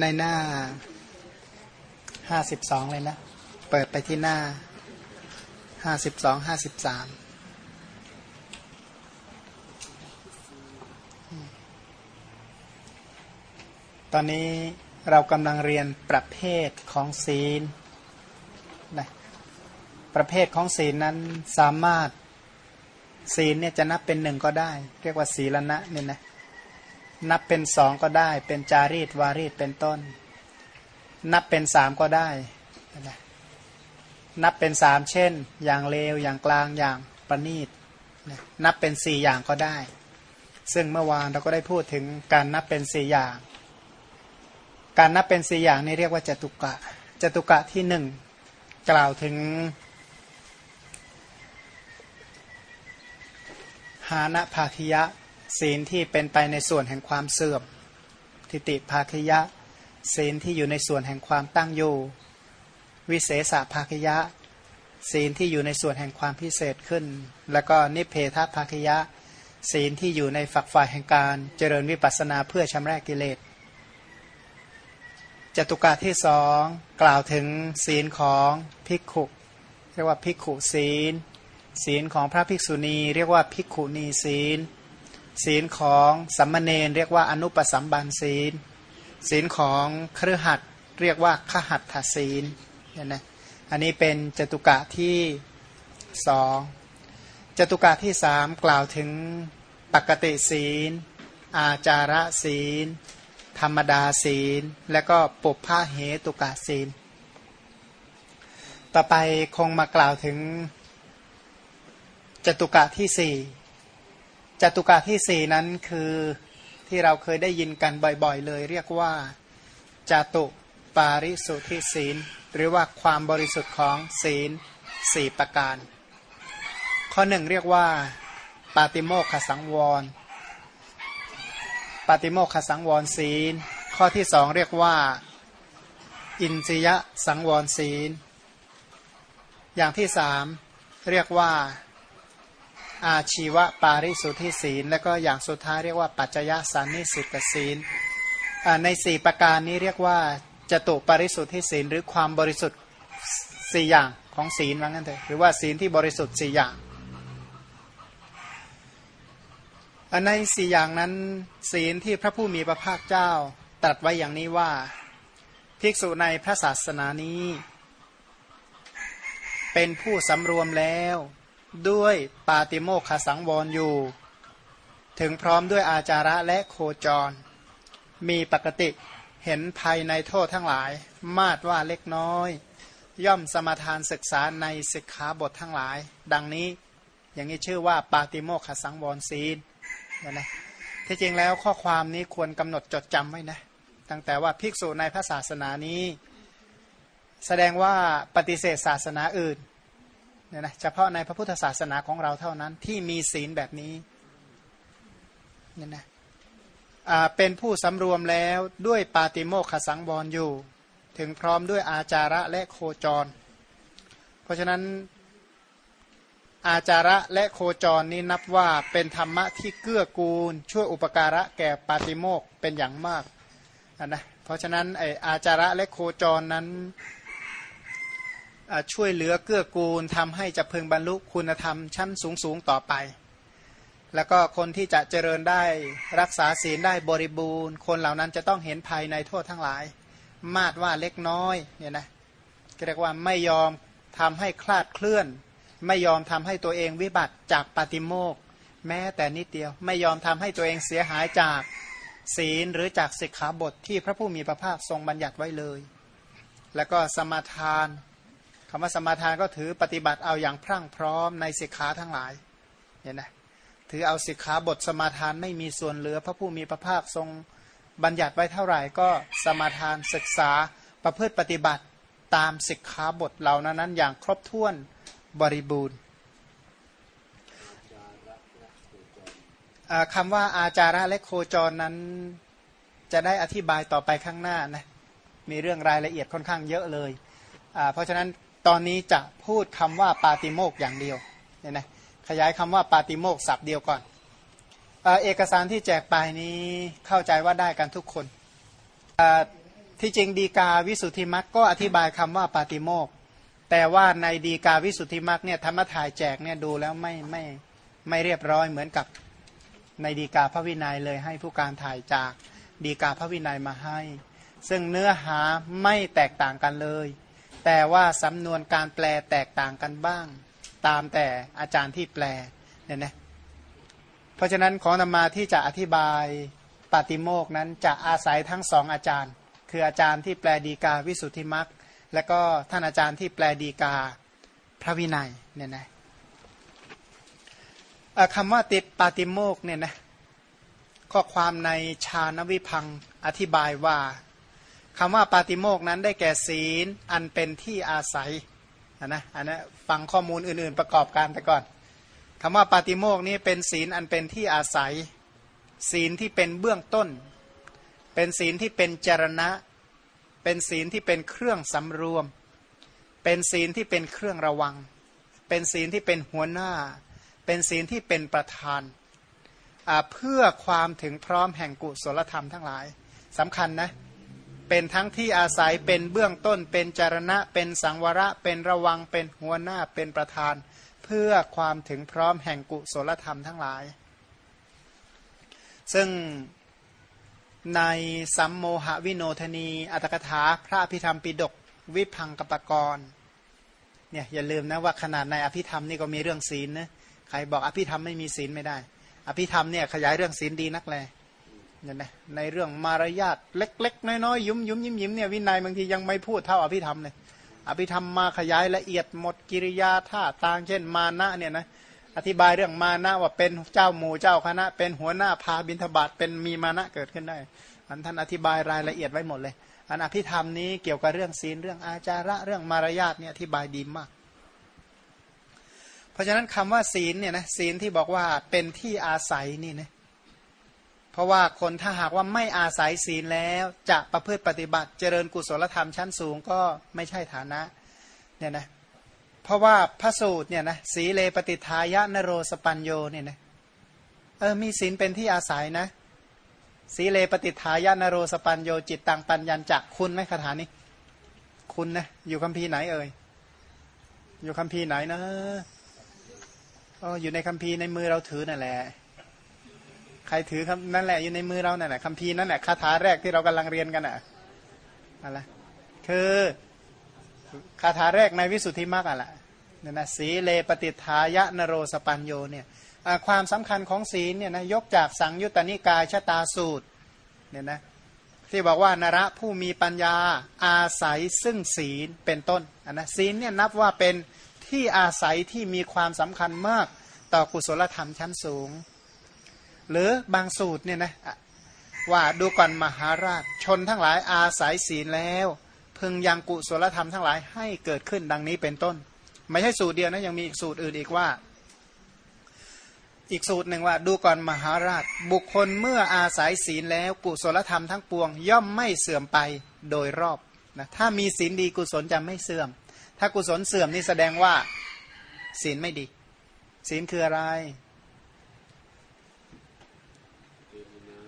ในหน้าห้าสิบสองเลยนะ เปิดไปที่หน้าห้าสิบสองห้าสิบสามตอนนี้เรากำลังเรียนประเภทของศีลนะประเภทของศีลนั้นสามารถศีลเนี่ยจะนับเป็นหนึ่งก็ได้ เรียกว่าศีลณะเนี่ยนะ นับเป็นสองก็ได้ เป็นจารีตวารีตเป็นต้น นับเป็นสามก็ได้นับเป็นสามเช่น อย่างเลวอย่างกลางอย่างประณีตนะนับเป็นสี่อย่างก็ได้ ซึ่งเมื่อวานเราก็ได้พูดถึงการนับเป็นสี่อย่าง การนับเป็นสี่อย่างนี้เรียกว่าจตุกะจตุกะที่หนึ่งกล่าวถึง หานะภาคิยะ ศีลที่เป็นไปในส่วนแห่งความเสื่อมทิติภาคยะ ศีลที่อยู่ในส่วนแห่งความตั้งอยู่ วิเศษภาคยะ ศีลที่อยู่ในส่วนแห่งความพิเศษขึ้น แล้วก็นิเพทภาคยะ ศีลที่อยู่ในฝักฝ่ายแห่งการเจริญวิปัสสนาเพื่อชำระกิเลสจตุกะที่สองกล่าวถึงศีลของภิกขุเรียกว่าภิกขุศีล ศีลของพระภิกษุณี เรียกว่าภิกขุณีศีล ศีลของสัมมเนรเรียกว่าอนุปสัมบันศีล ศีลของเครือขัดเรียกว่าขหัตถศีลเนี่ยนะอันนี้เป็นจตุกะที่สองจตุกะที่สามกล่าวถึงปกติศีล อาจาระศีล ธรรมดาศีล และก็ปุพพาเหตุกะศีล ต่อไปคงมากล่าวถึงจตุกะที่สี่ จตุกะที่สี่นั้นคือที่เราเคยได้ยินกันบ่อยๆ เลย เรียกว่าจตุปาริสุทธิศีล หรือว่าความบริสุทธิ์ของศีลสี่ประการ ข้อหนึ่งเรียกว่าปาติโมกขสังวร ปาติโมกขสังวรศีล ข้อที่สองเรียกว่า อินทรียสังวรศีล อย่างที่สามเรียกว่า อาชีวปาริสุทธิศีล และก็อย่างสุดท้ายเรียกว่าปัจจยสานิสิตศีลในสี่ประการนี้เรียกว่าจตุปาริสุทธิศีล หรือความบริสุทธิ์สี่อย่างของศีลว่างั้นเถอะหรือว่าศีลที่บริสุทธิ์สี่อย่างในสี่อย่างนั้นศีลที่พระผู้มีพระภาคเจ้าตรัสไว้อย่างนี้ว่าภิกษุในพระศาสนานี้ เป็นผู้สำรวมแล้ว ด้วยปาติโมกขสังวรอยู่ ถึงพร้อมด้วยอาจาระและโคจร มีปกติเห็นภัยในโทษทั้งหลาย มาดว่าเล็กน้อย ย่อมสมาทานศึกษาในศิกขาบททั้งหลาย ดังนี้อย่างนี้ชื่อว่าปาติโมกขสังวรศีลนะนะที่จริงแล้วข้อความนี้ควรกำหนดจดจำไว้นะตั้งแต่ว่าภิกษุในพระศาสนานี้ แสดงว่าปฏิเสธศาสนาอื่น เนี่ยนะเฉพาะในพระพุทธศาสนาของเราเท่านั้นที่มีศีลแบบนี้เนี่ยนะเป็นผู้สำรวมแล้วด้วยปาติโมกขสังวรอยู่ ถึงพร้อมด้วยอาจาระและโคจร เพราะฉะนั้นอาจาระและโคจรนี้นับว่าเป็นธรรมะที่เกื้อกูล ช่วยอุปการะแก่ปาติโมกเป็นอย่างมากนะเพราะฉะนั้นไออาจาระและโคจรนั้น ช่วยเหลือเกื้อกูลทำให้จะพึงบรรลุคุณธรรมชั้นสูงสูงต่อไป แล้วก็คนที่จะเจริญได้รักษาศีลได้บริบูรณ์ คนเหล่านั้นจะต้องเห็นภัยในโทษทั้งหลาย มาดว่าเล็กน้อยเนี่ยนะเรียกว่าไม่ยอมทำให้คลาดเคลื่อน ไม่ยอมทำให้ตัวเองวิบัติจากปฏิโมกแม้แต่นิดเดียว ไม่ยอมทำให้ตัวเองเสียหายจากศีลหรือจากศิกขาบทที่พระผู้มีพระภาคทรงบัญญัติไว้เลย แล้วก็สมาทาน คำว่าสมาทานก็ถือปฏิบัติเอาอย่างพรั่งพร้อมในสิกขาทั้งหลายเนี่ยนะถือเอาสิกขาบทสมาทานไม่มีส่วนเหลือ พระผู้มีพระภาคทรงบัญญัติไว้เท่าไหร่ก็สมาทานศึกษาประพฤติปฏิบัติตามสิกขาบทเหล่านั้นอย่างครบถ้วนบริบูรณ์คำว่าอาจาระและโคจรนั้นจะได้อธิบายต่อไปข้างหน้านะมีเรื่องรายละเอียดค่อนข้างเยอะเลย เพราะฉะนั้น ตอนนี้จะพูดคำว่าปาติโมกอย่างเดียวเนี่ยนะขยายคำว่าปาติโมกศัพท์เดียวก่อนเอกสารที่แจกไปนี้เข้าใจว่าได้กันทุกคนที่จริงดีกาวิสุทธิมักก็อธิบายคำว่าปาติโมกแต่ว่าในดีกาวิสุทธิมักเนี่ยธรรมถ่ายแจกเนี่ยดูแล้วไม่ไม่ไม่เรียบร้อยเหมือนกับในดีกาพระวินัยเลยให้ผู้การถ่ายจากดีกาพระวินัยมาให้ ซึ่งเนื้อหาไม่แตกต่างกันเลย แต่ว่าสำนวนการแปลแตกต่างกันบ้าง ตามแต่อาจารย์ที่แปลเนี่ยนะเพราะฉะนั้นของนำมาที่จะอธิบายปาติโมกนั้นจะอาศัยทั้งสองอาจารย์ คืออาจารย์ที่แปลดีกาวิสุทธิมักและก็ท่านอาจารย์ที่แปลดีกาพระวินัยเนี่ยนะคำว่าติดปาติโมกเนี่ยนะข้อความในชาณวิพังอธิบายว่า คำว่าปาติโมกนั้นได้แก่ศีลอันเป็นที่อาศัยนะอันนะฟังข้อมูลอื่น ๆ ประกอบการไปก่อนคำว่าปาติโมกนี้เป็นศีลอันเป็นที่อาศัย ศีลที่เป็นเบื้องต้น เป็นศีลที่เป็นจรณะ เป็นศีลที่เป็นเครื่องสำรวม เป็นศีลที่เป็นเครื่องระวัง เป็นศีลที่เป็นหัวหน้า เป็นศีลที่เป็นประธานเพื่อความถึงพร้อมแห่งกุศลธรรมทั้งหลายสำคัญนะเเป็นทั้งที่อาศัยเป็นเบื้องต้น เป็นจารณะ เป็นสังวระ เป็นระวังเป็นหัวหน้าเป็นประธาน เพื่อความถึงพร้อมแห่งกุศลธรรมทั้งหลาย ซึ่งในสัมโมหวิโนทนี อัตถกถาพระอภิธรรมปิดกวิพังกปกรณ์เนี่ยอย่าลืมนะว่าขนาดในอภิธรรมนี่ก็มีเรื่องศีลนะใครบอกอภิธรรมไม่มีศีลไม่ได้ อภิธรรมเนี่ยขยายเรื่องศีลดีนักแล เนี่ยนะในเรื่องมารยาทเล็ก ๆ น้อยๆ ยุ่มยุ่มยิ้มยิ้มเนี่ยวินัยบางทียังไม่พูดเท่าอภิธรรมเลยอภิธรรมมาขยายละเอียดหมดกิริยาท่าทางเช่นมานะเนี่ยนะอธิบายเรื่องมานะว่าเป็นเจ้าหมู่เจ้าคณะ เป็นหัวหน้าพาบินทบาทเป็นมีมานะเกิดขึ้นได้อันท่านอธิบายรายละเอียดไว้หมดเลย อันอภิธรรมนี้เกี่ยวกับเรื่องศีลเรื่องอาจาระเรื่องมารยาทเนี่ยอธิบายดีมาก เพราะฉะนั้นคำว่าศีลเนี่ยนะศีลที่บอกว่าเป็นที่อาศัยนี่นะ เพราะว่าคนถ้าหากว่าไม่อาศัยศีลแล้วจะประพฤติปฏิบัติเจริญกุศลธรรมชั้นสูงก็ไม่ใช่ฐานะเนี่ยนะเพราะว่าพระสูตรเนี่ยนะสีเลปฏิทายะนโรสปัญโยเนี่ยนะเออมีศีลเป็นที่อาศัยนะสีเลปฏิทายะนโรสปัญโยจิตตังปัญญจักคุณไหมคาถานี้ คุณนะอยู่คัมภีร์ไหนเอ่ยอยู่คัมภีร์ไหนนะอ๋ออยู่ในคัมภีร์ในมือเราถือนั่นแหละ ใครถือครับนั่นแหละอยู่ในมือเรานั่นแหละคัมภีร์นั่นแหละคาถาแรกที่เรากำลังเรียนกันอะอะไรคือคาถาแรกในวิสุทธิมรรคอะแหละเนี่ยนะสีเลปฏิทายะนโรสปัญโยเนี่ยความสำคัญของศีลเนี่ยนะยกจากสังยุตตนิกายชะตาสูตรเนี่ยนะที่บอกว่านระผู้มีปัญญาอาศัยซึ่งศีลเป็นต้นนนะศีลเนี่ยนับว่าเป็นที่อาศัยที่มีความสำคัญมากต่อกุศลธรรมชั้นสูง หรือบางสูตรเนี่ยนะว่าดูก่อนมหาราชชนทั้งหลายอาศัยศีลแล้ว พึงยังกุศลธรรมทั้งหลายให้เกิดขึ้นดังนี้เป็นต้น ไม่ใช่สูตรเดียวนะยังมีอีกสูตรอื่นอีกว่า อีกสูตรหนึ่งว่า ดูก่อนมหาราช บุคคลเมื่ออาศัยศีลแล้วกุศลธรรมทั้งปวง ย่อมไม่เสื่อมไปโดยรอบนะถ้ามีศีลดีกุศลจะไม่เสื่อม ถ้ากุศลเสื่อมนี่แสดงว่า ศีลไม่ดี ศีลคืออะไร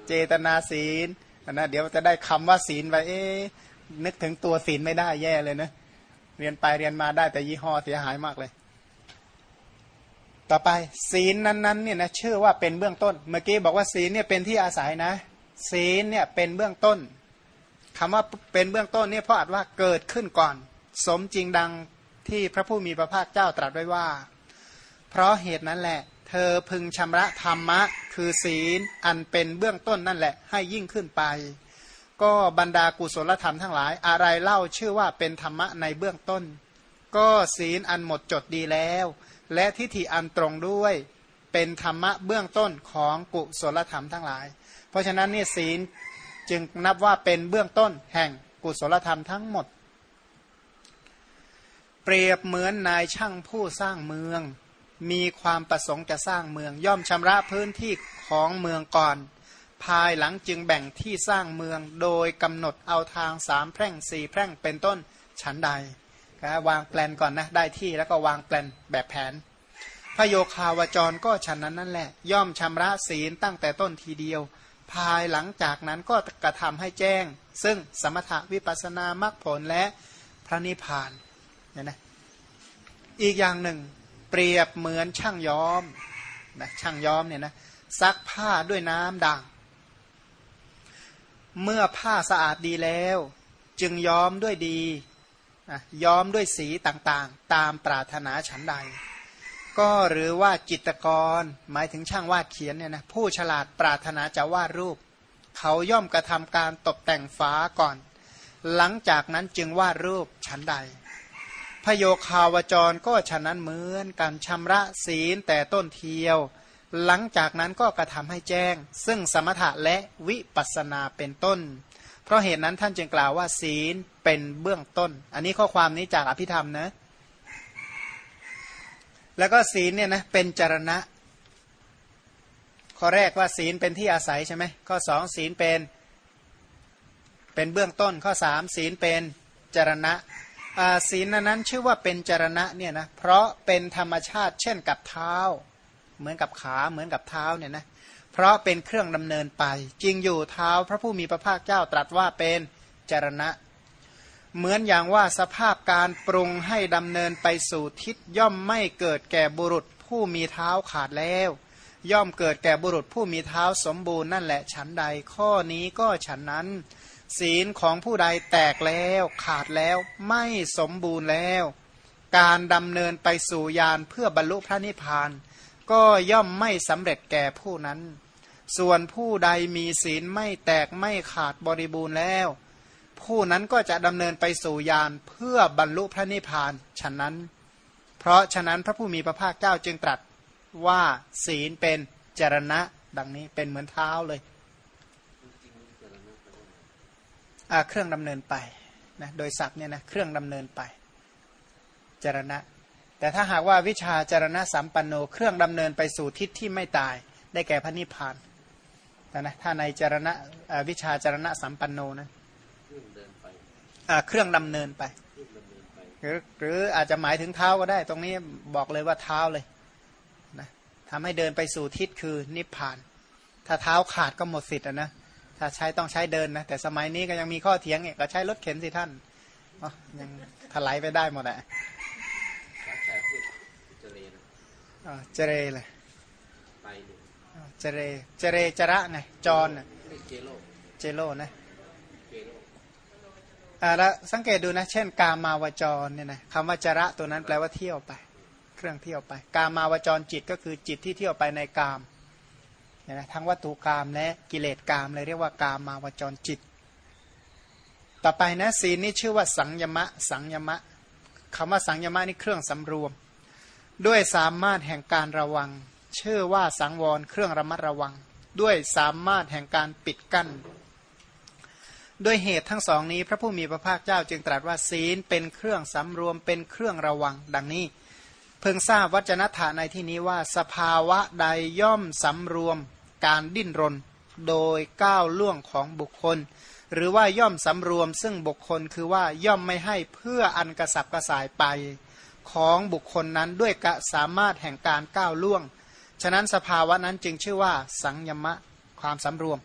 เจตนาศีลนะเดี๋ยวจะได้คำว่าศีลไปเอ๊นึกถึงตัวศีลไม่ได้แย่เลยนะเรียนไปเรียนมาได้แต่ยี่ห้อเสียหายมากเลย ต่อไปศีลนั้นๆเนี่ยนะชื่อว่าเป็นเบื้องต้น เมื่อกี้บอกว่าศีลเนี่ยเป็นที่อาศัยนะ ศีลเนี่ยเป็นเบื้องต้นคำว่าเป็นเบื้องต้นเนี่ยเพราะอาจว่าเกิดขึ้นก่อน สมจริงดังที่พระผู้มีพระภาคเจ้าตรัสไว้ว่า เพราะเหตุนั้นแหละ เธอพึงชำระธรรมะ คือศีลอันเป็นเบื้องต้นนั่นแหละ ให้ยิ่งขึ้นไป ก็บรรดากุศลธรรมทั้งหลาย อะไรเล่าชื่อว่าเป็นธรรมะในเบื้องต้น ก็ศีลอันหมดจดดีแล้ว และทิฏฐิอันตรงด้วยเป็นธรรมะเบื้องต้นของกุศลธรรมทั้งหลาย เพราะฉะนั้นนี่ศีลจึงนับว่าเป็นเบื้องต้นแห่งกุศลธรรมทั้งหมด เปรียบเหมือนนายช่างผู้สร้างเมือง มีความประสงค์จะสร้างเมือง ย่อมชำระพื้นที่ของเมืองก่อน ภายหลังจึงแบ่งที่สร้างเมืองโดยกำหนดเอาทางสามแพร่งสี่แพร่งเป็นต้นชั้นใดวางแปลนก่อนนะได้ที่แล้วก็วางแปลนแบบแผน พระโยคาวจรก็ฉันนั้นนั่นแหละ ย่อมชำระศีลตั้งแต่ต้นทีเดียว ภายหลังจากนั้นก็กระทำให้แจ้ง ซึ่งสมถะวิปัสนามรรคผลและพระนิพพานเนี่ยนะอีกอย่างหนึ่ง เปรียบเหมือนช่างย้อมนะช่างย้อมเนี่ยนะซักผ้าด้วยน้ำด่าง เมื่อผ้าสะอาดดีแล้ว จึงย้อมด้วยดีย้อมด้วยสีต่างๆ ตามปรารถนาฉันใด ก็หรือว่าจิตกร หมายถึงช่างวาดเขียนเนี่ยนะผู้ฉลาดปรารถนาจะวาดรูป เขาย่อมกระทำการตกแต่งฟ้าก่อน หลังจากนั้นจึงวาดรูปฉันใด พโยคาวจรก็ฉะนั้นเหมือนกันชำระศีลแต่ต้นเทียว หลังจากนั้นก็กระทำให้แจ้ง ซึ่งสมถะและวิปัสนาเป็นต้น เพราะเหตุนั้นท่านจึงกล่าวว่าศีลเป็นเบื้องต้น อันนี้ข้อความนี้จากอภิธรรมนะแล้วก็ศีลเนี่ยนะเป็นจรณะ ข้อแรกว่าศีลเป็นที่อาศัยใช่ไหมข้อสองศีลเป็น เป็นเบื้องต้นข้อสามศีลเป็นจรณะ ศีลนั้นชื่อว่าเป็นจรณะเนี่ยนะเพราะเป็นธรรมชาติ เช่นกับเท้า เหมือนกับขาเหมือนกับเท้าเนี่ยนะเพราะเป็นเครื่องดำเนินไป จริงอยู่เท้าพระผู้มีพระภาคเจ้าตรัสว่าเป็นจรณะ เหมือนอย่างว่าสภาพการปรุงให้ดำเนินไปสู่ทิศย่อมไม่เกิดแก่บุรุษผู้มีเท้าขาดแล้ว ย่อมเกิดแก่บุรุษผู้มีเท้าสมบูรณ์นั่นแหละฉันใดข้อนี้ก็ฉันนั้น ศีลของผู้ใดแตกแล้วขาดแล้วไม่สมบูรณ์แล้ว การดำเนินไปสู่ยานเพื่อบรรลุพระนิพพาน ก็ย่อมไม่สำเร็จแก่ผู้นั้น ส่วนผู้ใดมีศีลไม่แตกไม่ขาดบริบูรณ์แล้ว ผู้นั้นก็จะดำเนินไปสู่ยานเพื่อบรรลุพระนิพพานฉะนั้น เพราะฉะนั้นพระผู้มีพระภาคเจ้าจึงตรัสว่าศีลเป็นจรณะ ดังนี้เป็นเหมือนเท้าเลย เครื่องดำเนินไปนะโดยศัพท์เนี่ยนะเครื่องดำเนินไปจรณะ แต่ถ้าหากว่าวิชาจรณะสัมปันโน เครื่องดำเนินไปสู่ทิศที่ไม่ตาย ได้แก่พระนิพพานแต่นะถ้าในจรณะวิชาจรณะสัมปันโนนะเครื่องดำเนินไปหรือหรืออาจจะหมายถึงเท้าก็ได้ ตรงนี้บอกเลยว่าเท้าเลยนะทำให้เดินไปสู่ทิศคือนิพพาน ถ้าเท้าขาดก็หมดสิทธิ์นะ ถ้าใช้ต้องใช้เดินนะแต่สมัยนี้ก็ยังมีข้อเถียงเนี่ยก็ใช้รถเข็นสิท่านยังถลายไปได้หมดอะเจเรเลยเจเรเจเรจระไงจอนเจโลนะอ่าแล้วสังเกตดูนะ เช่น กามาวจรเนี่ยนะคำว่าจระตัวนั้นแปลว่าเที่ยวไป เครื่องเที่ยวไป กามาวจรจิตก็คือจิตที่เที่ยวไปในกาม นะทั้งวัตถุกรรมและกิเลสกรรมเลยเรียกว่ากามมาวจรจิต ต่อไปนะศีลนี่ชื่อว่าสังยมะสังยมะคำว่าสังยมะนี่เครื่องสำรวม ด้วยสามารถแห่งการระวัง ชื่อว่าสังวรเครื่องระมัดระวัง ด้วยสามารถแห่งการปิดกั้น ด้วยเหตุทั้งสองนี้ พระผู้มีพระภาคเจ้าจึงตรัสว่าศีลเป็นเครื่องสำรวมเป็นเครื่องระวัง ดังนี้ เพิ่งทราบวัจนถาในที่นี้ว่าสภาวะใดย่อมสำรวม การดิ้นรน โดยก้าวล่วงของบุคคล หรือว่าย่อมสำรวมซึ่งบุคคลคือว่าย่อมไม่ให้เพื่ออันกระสับกระสายไปของบุคคลนั้นด้วยกะสามารถแห่งการก้าวล่วง ฉะนั้นสภาวะนั้นจึงชื่อว่า สังยมะความสำรวม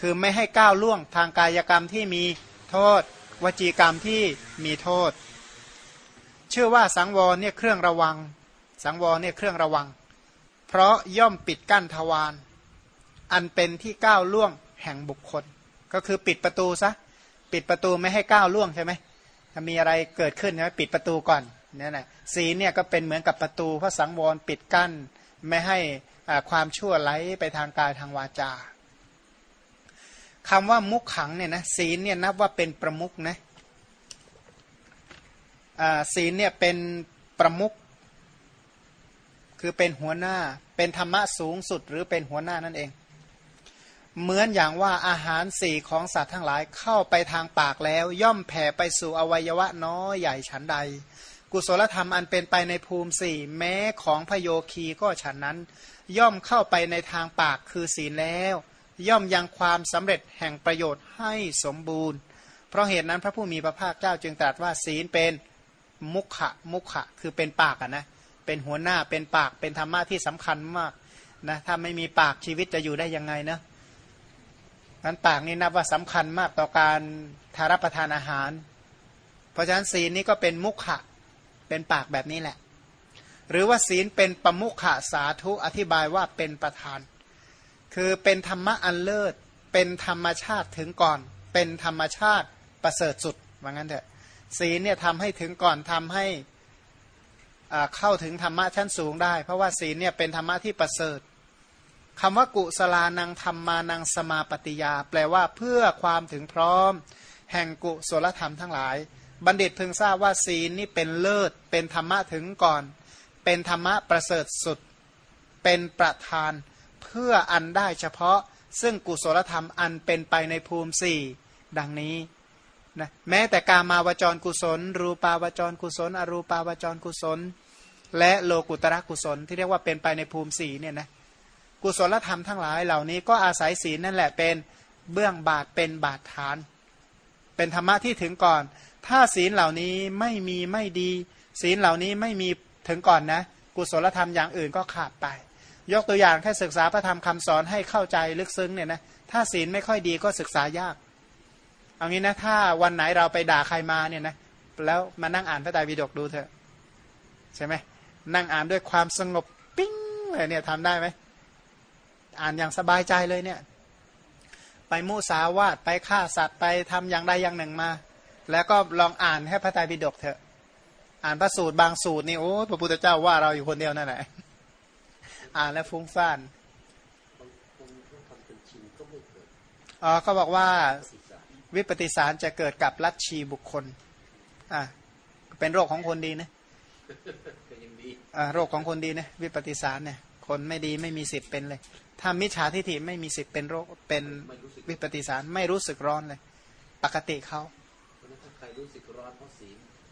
คือไม่ให้ก้าวล่วงทางกายกรรมที่มีโทษ วจีกรรมที่มีโทษ ชื่อว่าสังวรเนี่ยเครื่องระวัง สังวรเนี่ยเครื่องระวัง เพราะย่อมปิดกั้นทวาร อันเป็นที่ก้าวล่วงแห่งบุคคล ก็คือปิดประตูซะปิดประตูไม่ให้ก้าวล่วงใช่ไหมถ้ามีอะไรเกิดขึ้นใช่ไหมปิดประตูก่อนนี่แหละสีเนี่ยก็เป็นเหมือนกับประตูพระสังวรปิดกั้น ไม่ให้ความชั่วไหลไปทางกายทางวาจาคำว่ามุขขังเนี่ยนะศีลเนี่ยนับว่าเป็นประมุกนะศีลเนี่ยเป็นประมุกคือเป็นหัวหน้า เป็นธรรมะสูงสุดหรือเป็นหัวหน้านั่นเอง เหมือนอย่างว่าอาหารสี่ของสัตว์ทั้งหลายเข้าไปทางปากแล้ว ย่อมแผ่ไปสู่อวัยวะน้อยใหญ่ฉันใด กุศลธรรมอันเป็นไปในภูมิสี่แม้ของพโยคีก็ฉันนั้น ย่อมเข้าไปในทางปากคือศีลแล้ว ย่อมยังความสำเร็จแห่งประโยชน์ให้สมบูรณ์ เพราะเหตุนั้นพระผู้มีพระภาคเจ้าจึงตรัสว่าศีลเป็นมุขะมุขะคือเป็นปากอะนะเป็นหัวหน้าเป็นปากเป็นธรรมะที่สำคัญมากนะถ้าไม่มีปากชีวิตจะอยู่ได้ยังไงนะ นั้นปากนี่นับว่าสำคัญมากต่อการทารับประทานอาหาร เพราะฉะนั้นศีลนี้ก็เป็นมุขะเป็นปากแบบนี้แหละ หรือว่าศีลเป็นประมุขะสาธุอธิบายว่าเป็นประธาน คือเป็นธรรมะอันเลิศ เป็นธรรมชาติถึงก่อน เป็นธรรมชาติประเสริฐสุดว่างั้นเถอะศีลเนี่ยทำให้ถึงก่อนทำให้เข้าถึงธรรมะชั้นสูงได้ เพราะว่าศีลเนี่ยเป็นธรรมะที่ประเสริฐ คำว่ากุศลานังธรรมานังสมาปฏิยา แปลว่าเพื่อความถึงพร้อม แห่งกุศลธรรมทั้งหลาย บัณฑิตพึงทราบว่าศีลนี่เป็นเลิศ เป็นธรรมะถึงก่อน เป็นธรรมะประเสริฐสุด เป็นประธาน เพื่ออันได้เฉพาะ ซึ่งกุศลธรรมอันเป็นไปในภูมิสี่ดังนี้นะแม้แต่การมาวจรกุศล รูปาวจรกุศล อรูปาวจรกุศล และโลกุตระกุศลที่เรียกว่าเป็นไปในภูมิสี่เนี่ยนะ กุศลธรรมทั้งหลายเหล่านี้ก็อาศัยศีลนั่นแหละเป็นเบื้องบาทเป็นบาทฐาน เป็นธรรมะที่ถึงก่อน ถ้าศีลเหล่านี้ไม่มีไม่ดี ศีลเหล่านี้ไม่มีถึงก่อนนะ กุศลธรรมอย่างอื่นก็ขาดไป ยกตัวอย่างแค่ศึกษาพระธรรมคำสอนให้เข้าใจลึกซึ้งเนี่ยนะถ้าศีลไม่ค่อยดีก็ศึกษายากเอางี้นะถ้าวันไหนเราไปด่าใครมาเนี่ยนะแล้วมานั่งอ่านพระไตรปิฎกดูเถอะใช่ไหมนั่งอ่านด้วยความสงบปิ้งเลยเนี่ยทำได้ไหม อ่านอย่างสบายใจเลยเนี่ย ไปมุสาวาตไปฆ่าสัตว์ไปทำอย่างใดอย่างหนึ่งมา แล้วก็ลองอ่านให้พระไตรปิฎกเถอะ อ่านพระสูตรบางสูตรนี่โอ้พระพุทธเจ้าว่าเราอยู่คนเดียวนั่นแหละอ่านแล้วฟุ้งซ่านอ๋อเขาบอกว่าวิปฏิสารจะเกิดกับลัทธิบุคคล อ่าเป็นโรคของคนดีนะอ่าโรคของคนดีนะวิปฏิสารเนี่ย คนไม่ดีไม่มีสิทธิ์เป็นเลย ถ้ามิจฉาทิฏฐิไม่มีสิทธิ์เป็นโรคเป็นวิปฏิสารไม่รู้สึกร้อนเลย ปกติเขา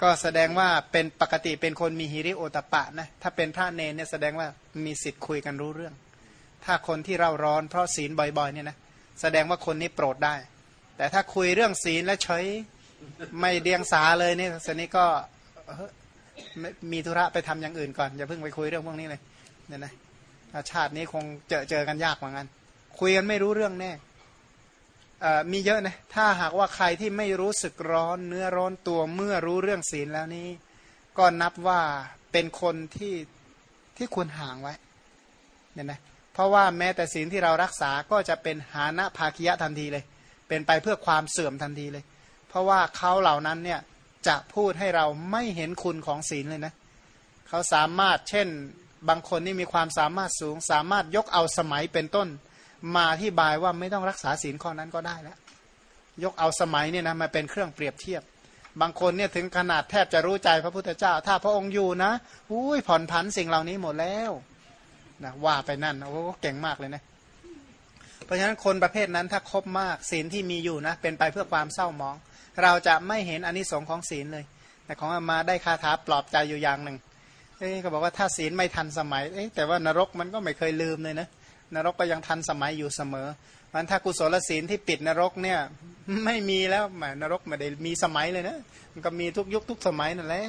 ก็แสดงว่าเป็นปกติเป็นคนมีฮิริโอตปะนะถ้าเป็นพระเนรเนี่ยแสดงว่ามีสิทธิ์คุยกันรู้เรื่อง ถ้าคนที่เราร้อนเพราะศีลบ่อยๆเนี่ยนะแสดงว่าคนนี้โปรดได้ แต่ถ้าคุยเรื่องศีลแล้วเฉยไม่เดียงสาเลยเนี่ยสนี้ก็มีธุระไปทำอย่างอื่นก่อน อย่าเพิ่งไปคุยเรื่องพวกนี้เลยเนี่ยนะ ชาตินี้คงเจอเจอกันยากเหมือนกันคุยกันไม่รู้เรื่องแน่มีเยอะนะถ้าหากว่าใครที่ไม่รู้สึกร้อนเนื้อร้อนตัวเมื่อรู้เรื่องศีลแล้วนี้ ก็นับว่าเป็นคนที่ที่ควรห่างไว้เนี่ยนะเพราะว่าแม้แต่ศีลที่เรารักษาก็จะเป็นหานะภาคิยะทันทีเลย เป็นไปเพื่อความเสื่อมทันทีเลย เพราะว่าเขาเหล่านั้นเนี่ยจะพูดให้เราไม่เห็นคุณของศีลเลยนะเขาสามารถเช่น บางคนนี่มีความสามารถสูง สามารถยกเอาสมัยเป็นต้น มาที่บายว่าไม่ต้องรักษาศีลข้อนั้นก็ได้แล้วยกเอาสมัยเนี่ยนะมาเป็นเครื่องเปรียบเทียบ บางคนเนี่ยถึงขนาดแทบจะรู้ใจพระพุทธเจ้า ถ้าพระองค์อยู่นะอุ้ยผ่อนผันสิ่งเหล่านี้หมดแล้วนะว่าไปนั่นโอ้เก่งมากเลยนะเพราะฉะนั้นคนประเภทนั้นถ้าครบมากศีลที่มีอยู่นะเป็นไปเพื่อความเศร้ามอง เราจะไม่เห็นอนนิสงค์ของศีลเลย แต่ของมาได้คาถาปลอบใจอยู่อย่างหนึ่ง เอ๊ก็บอกว่าถ้าศีลไม่ทันสมัยเอ๊แต่ว่านรกมันก็ไม่เคยลืมเลยนะนรกก็ยังทันสมัยอยู่เสมอมันถ้ากุศลศีลที่ปิดนรกเนี่ย ไม่มีแล้วแหมนรกไม่ได้มีสมัยเลยนะมันก็มีทุกยุคทุกสมัยนั่นแหละ